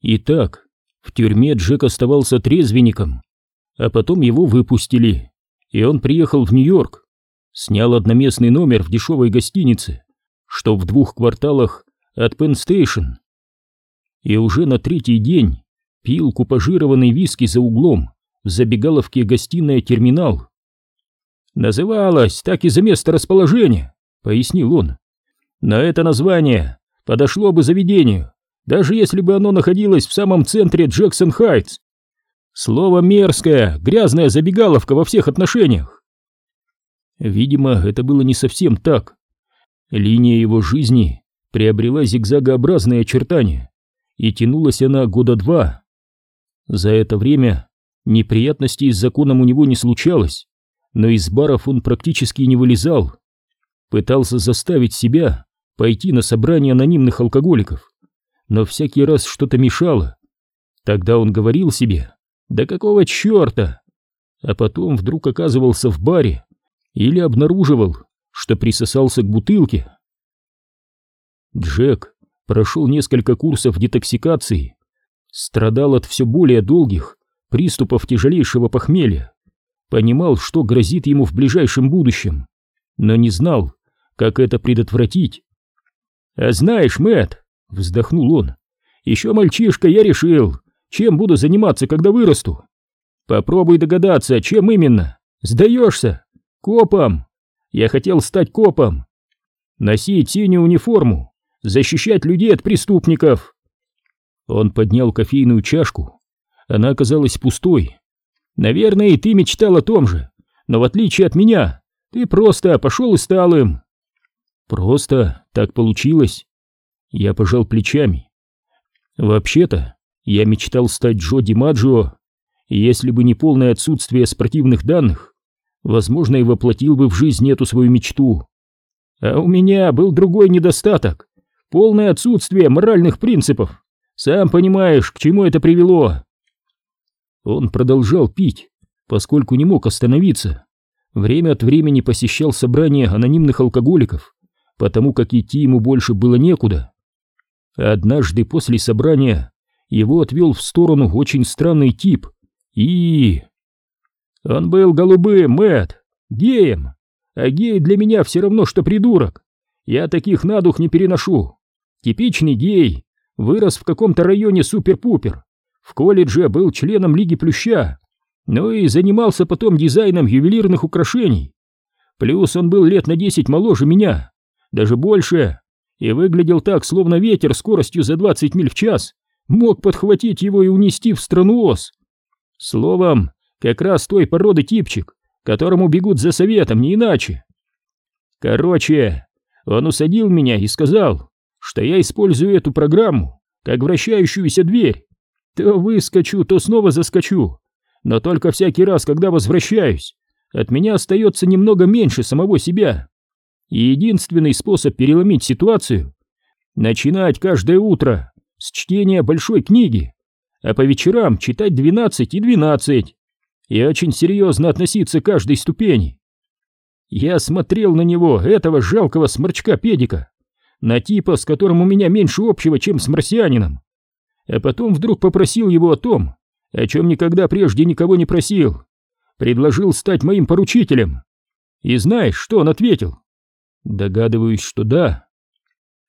Итак, в тюрьме Джек оставался трезвенником, а потом его выпустили, и он приехал в Нью-Йорк, снял одноместный номер в дешевой гостинице, что в двух кварталах от Пенн-Стейшн. И уже на третий день пил купажированный виски за углом в забегаловке гостиная терминал. «Называлось так из-за места расположения», — пояснил он. «Но это название подошло бы заведению, даже если бы оно находилось в самом центре Джексон-Хайтс. Слово мерзкое, грязная забегаловка во всех отношениях». Видимо, это было не совсем так. Линия его жизни приобрела зигзагообразные очертания, и тянулась она года два. За это время неприятностей с законом у него не случалось, но из баров он практически не вылезал. Пытался заставить себя пойти на собрание анонимных алкоголиков, но всякий раз что-то мешало. Тогда он говорил себе «Да какого черта?» А потом вдруг оказывался в баре или обнаруживал, что присосался к бутылке. Джек прошел несколько курсов детоксикации, страдал от все более долгих приступов тяжелейшего похмелья, понимал, что грозит ему в ближайшем будущем, но не знал, как это предотвратить. «А знаешь, Мэтт, вздохнул он, — «еще мальчишка я решил, чем буду заниматься, когда вырасту. Попробуй догадаться, чем именно. Сдаешься? Копом. Я хотел стать копом. Носить синюю униформу, защищать людей от преступников. Он поднял кофейную чашку. Она оказалась пустой. Наверное, и ты мечтал о том же, но в отличие от меня, ты просто пошел и стал им. Просто так получилось. Я пожал плечами. Вообще-то, я мечтал стать Джо Димаджо, и если бы не полное отсутствие спортивных данных, возможно, и воплотил бы в жизнь эту свою мечту. А у меня был другой недостаток — полное отсутствие моральных принципов. Сам понимаешь, к чему это привело. Он продолжал пить, поскольку не мог остановиться. Время от времени посещал собрания анонимных алкоголиков, потому как идти ему больше было некуда. Однажды после собрания его отвел в сторону очень странный тип и... Он был голубым, Мэтт, геем, а гей для меня все равно, что придурок. Я таких на дух не переношу. Типичный гей, вырос в каком-то районе супер-пупер. В колледже был членом Лиги Плюща, ну и занимался потом дизайном ювелирных украшений. Плюс он был лет на десять моложе меня, даже больше, и выглядел так, словно ветер скоростью за 20 миль в час мог подхватить его и унести в страну ос. Словом, как раз той породы типчик, которому бегут за советом, не иначе. Короче, он усадил меня и сказал, что я использую эту программу как вращающуюся дверь. То выскочу, то снова заскочу, но только всякий раз, когда возвращаюсь, от меня остается немного меньше самого себя. Единственный способ переломить ситуацию — начинать каждое утро с чтения большой книги, а по вечерам читать 12 и 12, и очень серьезно относиться к каждой ступени. Я смотрел на него, этого жалкого сморчка-педика, на типа, с которым у меня меньше общего, чем с марсианином. А потом вдруг попросил его о том, о чем никогда прежде никого не просил. Предложил стать моим поручителем. И знаешь, что он ответил? Догадываюсь, что да.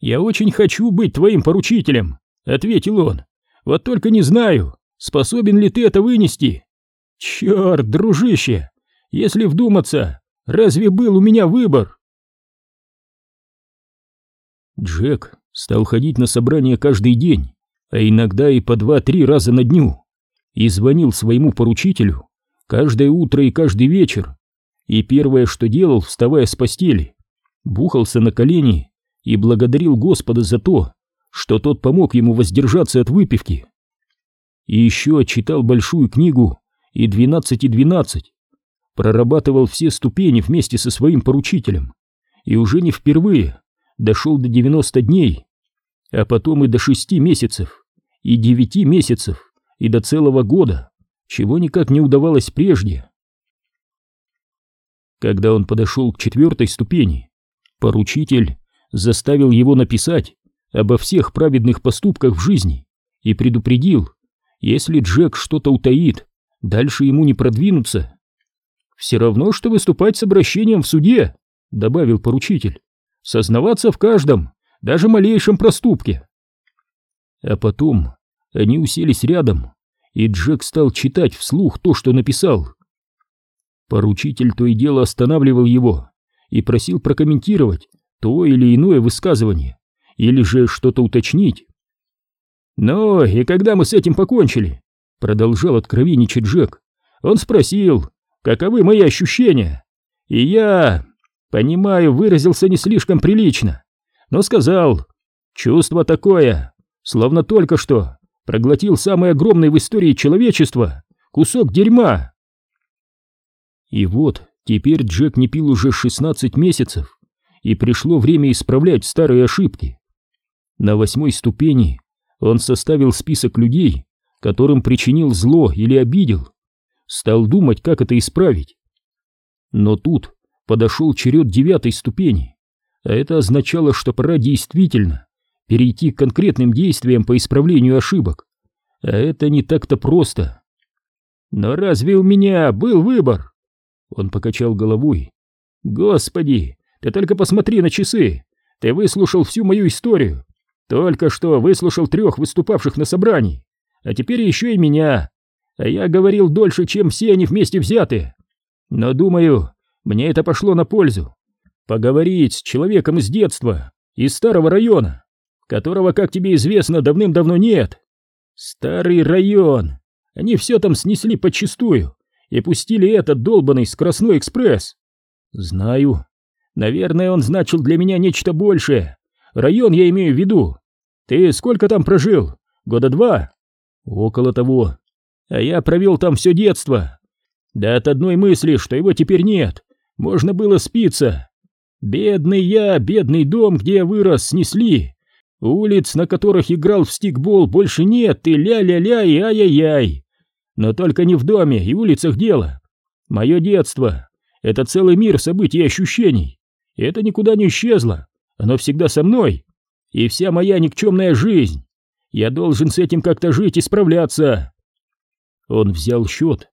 «Я очень хочу быть твоим поручителем», — ответил он. «Вот только не знаю, способен ли ты это вынести». «Черт, дружище, если вдуматься, разве был у меня выбор?» Джек стал ходить на собрания каждый день, а иногда и по два-три раза на дню, и звонил своему поручителю каждое утро и каждый вечер, и первое, что делал, вставая с постели, бухался на колени и благодарил Господа за то, что тот помог ему воздержаться от выпивки. И еще читал большую книгу и двенадцать и двенадцать, прорабатывал все ступени вместе со своим поручителем, и уже не впервые дошел до 90 дней, а потом и до 6 месяцев, и 9 месяцев, и до целого года, чего никак не удавалось прежде. Когда он подошел к четвертой ступени, поручитель заставил его написать обо всех праведных поступках в жизни и предупредил, если Джек что-то утаит, дальше ему не продвинуться. «Все равно, что выступать с обращением в суде», — добавил поручитель. «Сознаваться в каждом, даже малейшем проступке». А потом они уселись рядом, и Джек стал читать вслух то, что написал. Поручитель то и дело останавливал его и просил прокомментировать то или иное высказывание, или же что-то уточнить. «Ну, и когда мы с этим покончили?» — продолжал откровенничать Джек. «Он спросил, каковы мои ощущения, и я, понимаю, выразился не слишком прилично, но сказал, чувство такое, словно только что проглотил самый огромный в истории человечества кусок дерьма. И вот теперь Джек не пил уже 16 месяцев, и пришло время исправлять старые ошибки. На восьмой ступени он составил список людей, которым причинил зло или обидел, стал думать, как это исправить. Но тут подошел черед девятой ступени, а это означало, что пора действительно перейти к конкретным действиям по исправлению ошибок. А это не так-то просто. Но разве у меня был выбор? Он покачал головой. Господи, ты только посмотри на часы. Ты выслушал всю мою историю. Только что выслушал трех выступавших на собрании. А теперь еще и меня. А я говорил дольше, чем все они вместе взяты. Но думаю, мне это пошло на пользу. Поговорить с человеком из детства, из старого района которого, как тебе известно, давным-давно нет. Старый район. Они все там снесли подчистую и пустили этот долбанный скоростной экспресс. Знаю. Наверное, он значил для меня нечто большее. Район я имею в виду. Ты сколько там прожил? Года два? Около того. А я провел там все детство. Да от одной мысли, что его теперь нет, можно было спиться. Бедный я, бедный дом, где я вырос, снесли. Улиц, на которых играл в стикбол, больше нет, и ля-ля-ля, и ай-яй-яй. Но только не в доме и улицах дело. Мое детство — это целый мир событий и ощущений. И это никуда не исчезло, оно всегда со мной. И вся моя никчемная жизнь. Я должен с этим как-то жить и справляться. Он взял счет.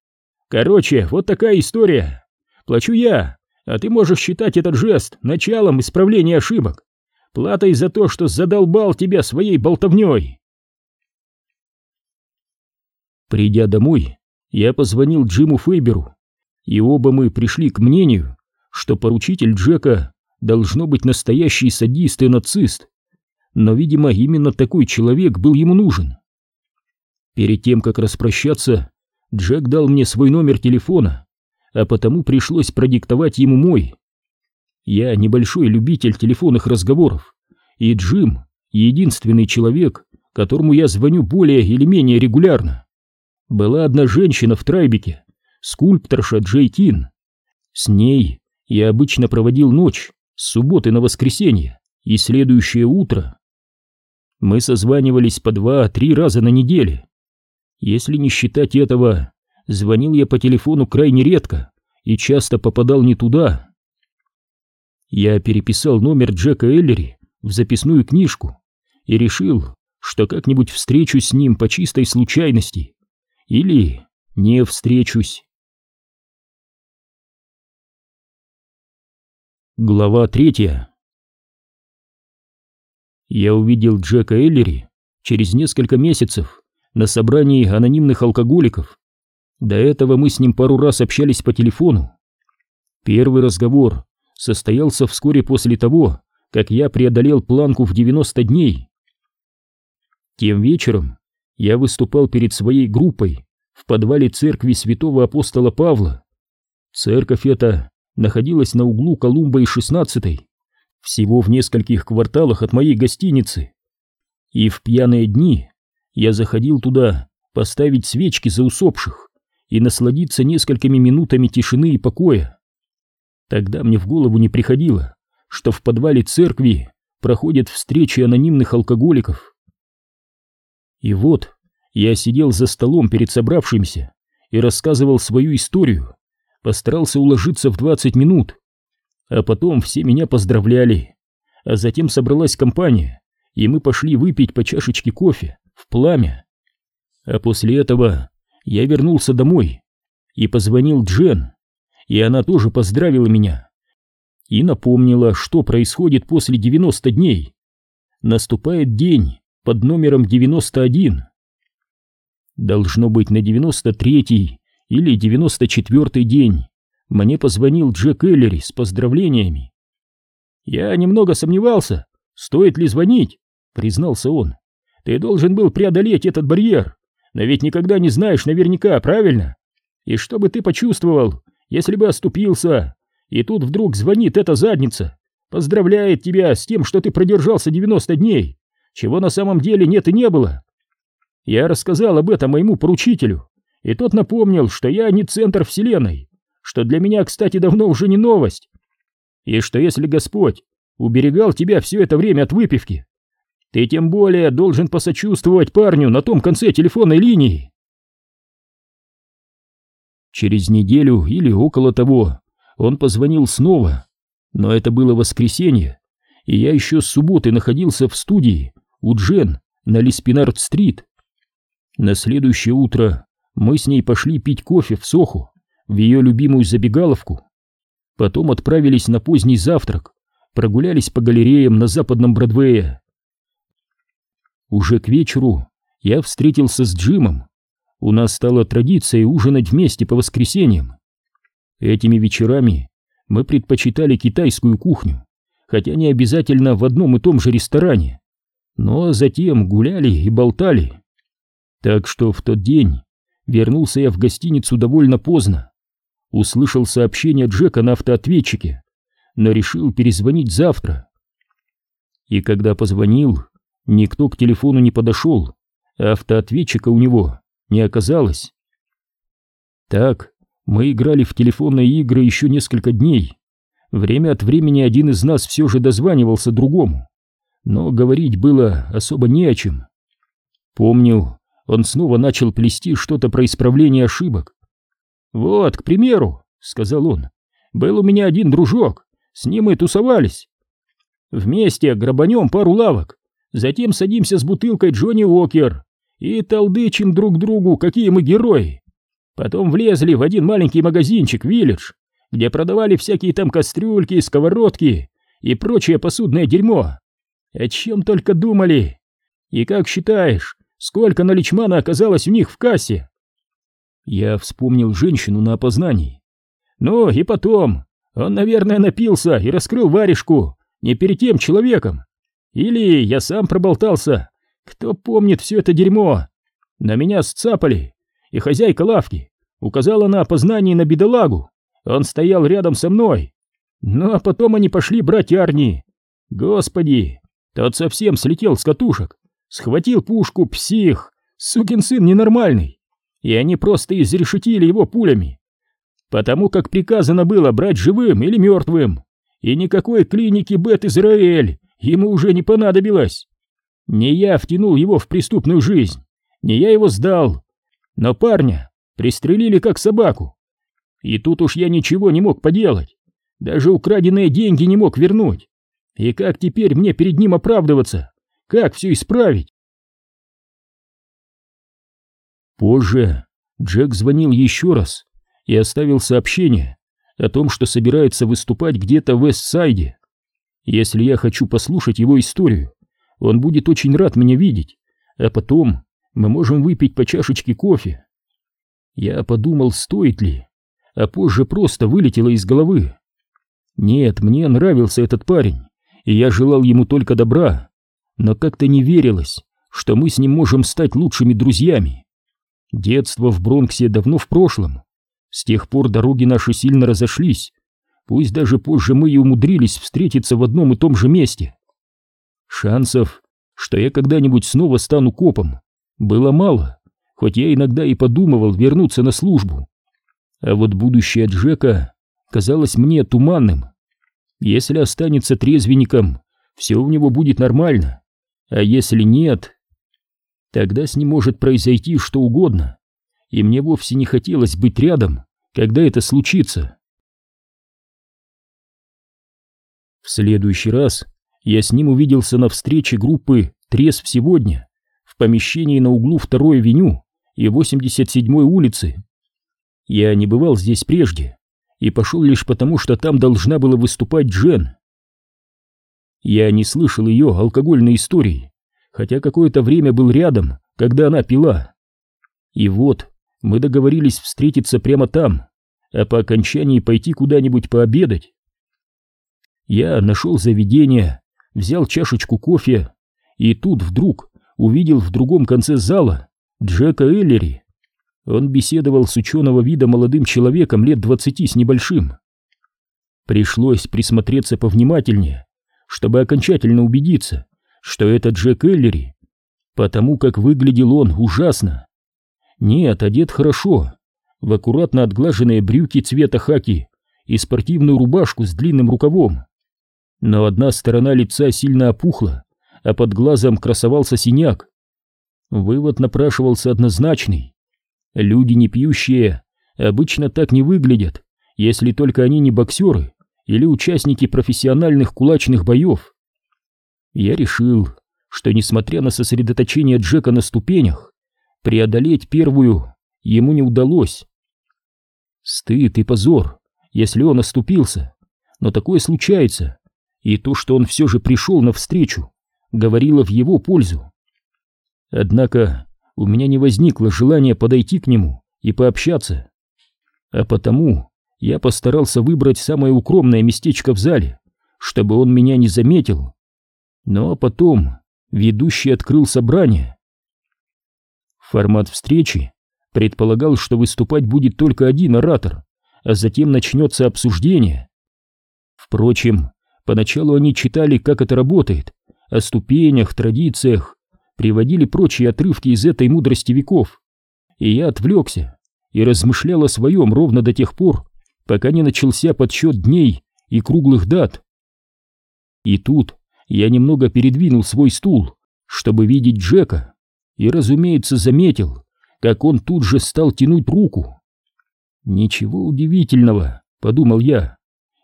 Короче, вот такая история. Плачу я, а ты можешь считать этот жест началом исправления ошибок платой за то, что задолбал тебя своей болтовней. Придя домой, я позвонил Джиму Фейберу, и оба мы пришли к мнению, что поручитель Джека должно быть настоящий садист и нацист, но, видимо, именно такой человек был ему нужен. Перед тем, как распрощаться, Джек дал мне свой номер телефона, а потому пришлось продиктовать ему мой. Я небольшой любитель телефонных разговоров, и Джим — единственный человек, которому я звоню более или менее регулярно. Была одна женщина в Трайбеке, скульпторша Джей Кин. С ней я обычно проводил ночь, с субботы на воскресенье и следующее утро. Мы созванивались по два-три раза на неделе. Если не считать этого, звонил я по телефону крайне редко и часто попадал не туда. Я переписал номер Джека Эллери в записную книжку и решил, что как-нибудь встречусь с ним по чистой случайности. Или не встречусь. Глава третья Я увидел Джека Эллери через несколько месяцев на собрании анонимных алкоголиков. До этого мы с ним пару раз общались по телефону. Первый разговор состоялся вскоре после того, как я преодолел планку в 90 дней. Тем вечером я выступал перед своей группой в подвале церкви святого апостола Павла. Церковь эта находилась на углу Колумба и 16 всего в нескольких кварталах от моей гостиницы. И в пьяные дни я заходил туда поставить свечки за усопших и насладиться несколькими минутами тишины и покоя. Тогда мне в голову не приходило, что в подвале церкви проходят встречи анонимных алкоголиков. И вот я сидел за столом перед собравшимся и рассказывал свою историю, постарался уложиться в 20 минут, а потом все меня поздравляли, а затем собралась компания, и мы пошли выпить по чашечке кофе в пламя. А после этого я вернулся домой и позвонил Джен, и она тоже поздравила меня и напомнила, что происходит после 90 дней. Наступает день под номером 91. Должно быть на 93-й или 94-й день мне позвонил Джек Эллери с поздравлениями. «Я немного сомневался, стоит ли звонить», — признался он. «Ты должен был преодолеть этот барьер, но ведь никогда не знаешь наверняка, правильно? И что бы ты почувствовал, если бы оступился, и тут вдруг звонит эта задница, поздравляет тебя с тем, что ты продержался 90 дней, чего на самом деле нет и не было. Я рассказал об этом моему поручителю, и тот напомнил, что я не центр вселенной, что для меня, кстати, давно уже не новость, и что если Господь уберегал тебя все это время от выпивки, ты тем более должен посочувствовать парню на том конце телефонной линии. Через неделю или около того он позвонил снова, но это было воскресенье, и я еще с субботы находился в студии у Джен на Лиспинард-стрит. На следующее утро мы с ней пошли пить кофе в Соху, в ее любимую забегаловку. Потом отправились на поздний завтрак, прогулялись по галереям на западном Бродвее. Уже к вечеру я встретился с Джимом. У нас стала традиция ужинать вместе по воскресеньям. Этими вечерами мы предпочитали китайскую кухню, хотя не обязательно в одном и том же ресторане, но затем гуляли и болтали. Так что в тот день вернулся я в гостиницу довольно поздно. Услышал сообщение Джека на автоответчике, но решил перезвонить завтра. И когда позвонил, никто к телефону не подошел, а автоответчика у него не оказалось. Так мы играли в телефонные игры еще несколько дней. Время от времени один из нас все же дозванивался другому, но говорить было особо не о чем. Помню, он снова начал плести что-то про исправление ошибок. «Вот, к примеру», — сказал он, — «был у меня один дружок, с ним мы тусовались. Вместе грабанем пару лавок, затем садимся с бутылкой Джонни Уокер и толдычим друг другу, какие мы герои. Потом влезли в один маленький магазинчик, Виллидж, где продавали всякие там кастрюльки, сковородки и прочее посудное дерьмо. О чем только думали. И как считаешь, сколько наличмана оказалось у них в кассе? Я вспомнил женщину на опознании. Ну и потом, он, наверное, напился и раскрыл варежку не перед тем человеком. Или я сам проболтался. Кто помнит все это дерьмо? На меня сцапали и хозяйка лавки указала на опознание на бедолагу. Он стоял рядом со мной. Ну а потом они пошли брать Арни. Господи, тот совсем слетел с катушек. Схватил пушку, псих, сукин сын ненормальный. И они просто изрешетили его пулями. Потому как приказано было брать живым или мертвым. И никакой клиники Бет-Израэль ему уже не понадобилось. Не я втянул его в преступную жизнь, не я его сдал, но парня пристрелили как собаку. И тут уж я ничего не мог поделать. Даже украденные деньги не мог вернуть. И как теперь мне перед ним оправдываться? Как все исправить? Позже Джек звонил еще раз и оставил сообщение о том, что собирается выступать где-то в Эссайде. Если я хочу послушать его историю, он будет очень рад меня видеть, а потом мы можем выпить по чашечке кофе. Я подумал, стоит ли, а позже просто вылетело из головы. Нет, мне нравился этот парень, и я желал ему только добра, но как-то не верилось, что мы с ним можем стать лучшими друзьями. Детство в Бронксе давно в прошлом. С тех пор дороги наши сильно разошлись, пусть даже позже мы и умудрились встретиться в одном и том же месте. Шансов, что я когда-нибудь снова стану копом, было мало, хоть я иногда и подумывал вернуться на службу. А вот будущее Джека казалось мне туманным. Если останется трезвенником, все у него будет нормально, а если нет, тогда с ним может произойти что угодно, и мне вовсе не хотелось быть рядом, когда это случится. В следующий раз я с ним увиделся на встрече группы «Трезв сегодня» в помещении на углу 2-й авеню и 87-й улицы. Я не бывал здесь прежде и пошел лишь потому, что там должна была выступать Джен. Я не слышал ее алкогольной истории, хотя какое-то время был рядом, когда она пила. И вот мы договорились встретиться прямо там, а по окончании пойти куда-нибудь пообедать. Я нашел заведение, взял чашечку кофе, и тут вдруг увидел в другом конце зала Джека Эллери. Он беседовал с ученого вида молодым человеком лет двадцати с небольшим. Пришлось присмотреться повнимательнее, чтобы окончательно убедиться, что это Джек Эллери, потому как выглядел он ужасно. Нет, одет хорошо, в аккуратно отглаженные брюки цвета хаки и спортивную рубашку с длинным рукавом. Но одна сторона лица сильно опухла, а под глазом красовался синяк. Вывод напрашивался однозначный. Люди не пьющие обычно так не выглядят, если только они не боксеры или участники профессиональных кулачных боев. Я решил, что несмотря на сосредоточение Джека на ступенях, преодолеть первую ему не удалось. Стыд и позор, если он оступился, но такое случается, и то, что он все же пришел навстречу, говорило в его пользу. Однако у меня не возникло желания подойти к нему и пообщаться, а потому я постарался выбрать самое укромное местечко в зале, чтобы он меня не заметил. Но потом ведущий открыл собрание. Формат встречи предполагал, что выступать будет только один оратор, а затем начнется обсуждение. Впрочем, поначалу они читали, как это работает, о ступенях, традициях, приводили прочие отрывки из этой мудрости веков. И я отвлекся и размышлял о своем ровно до тех пор, пока не начался подсчет дней и круглых дат. И тут я немного передвинул свой стул, чтобы видеть Джека, и, разумеется, заметил, как он тут же стал тянуть руку. «Ничего удивительного», — подумал я,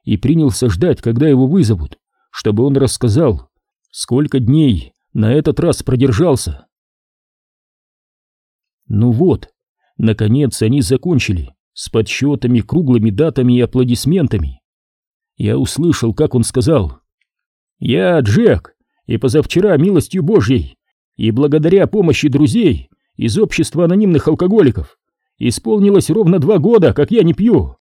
и принялся ждать, когда его вызовут, чтобы он рассказал, сколько дней на этот раз продержался. Ну вот, наконец они закончили с подсчетами, круглыми датами и аплодисментами. Я услышал, как он сказал я Джек, и позавчера милостью Божьей, и благодаря помощи друзей из общества анонимных алкоголиков исполнилось ровно два года, как я не пью.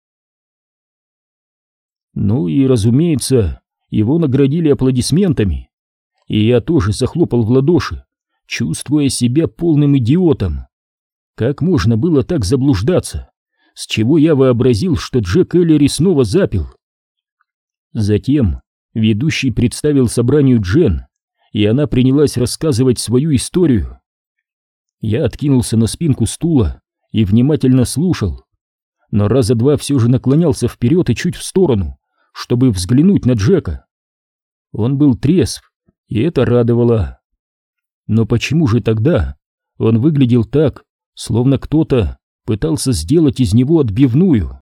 Ну и, разумеется, его наградили аплодисментами, и я тоже захлопал в ладоши, чувствуя себя полным идиотом. Как можно было так заблуждаться? С чего я вообразил, что Джек Эллери снова запил? Затем ведущий представил собранию Джен, и она принялась рассказывать свою историю. Я откинулся на спинку стула и внимательно слушал, но раза два все же наклонялся вперед и чуть в сторону, чтобы взглянуть на Джека. Он был трезв, и это радовало. Но почему же тогда он выглядел так, словно кто-то пытался сделать из него отбивную?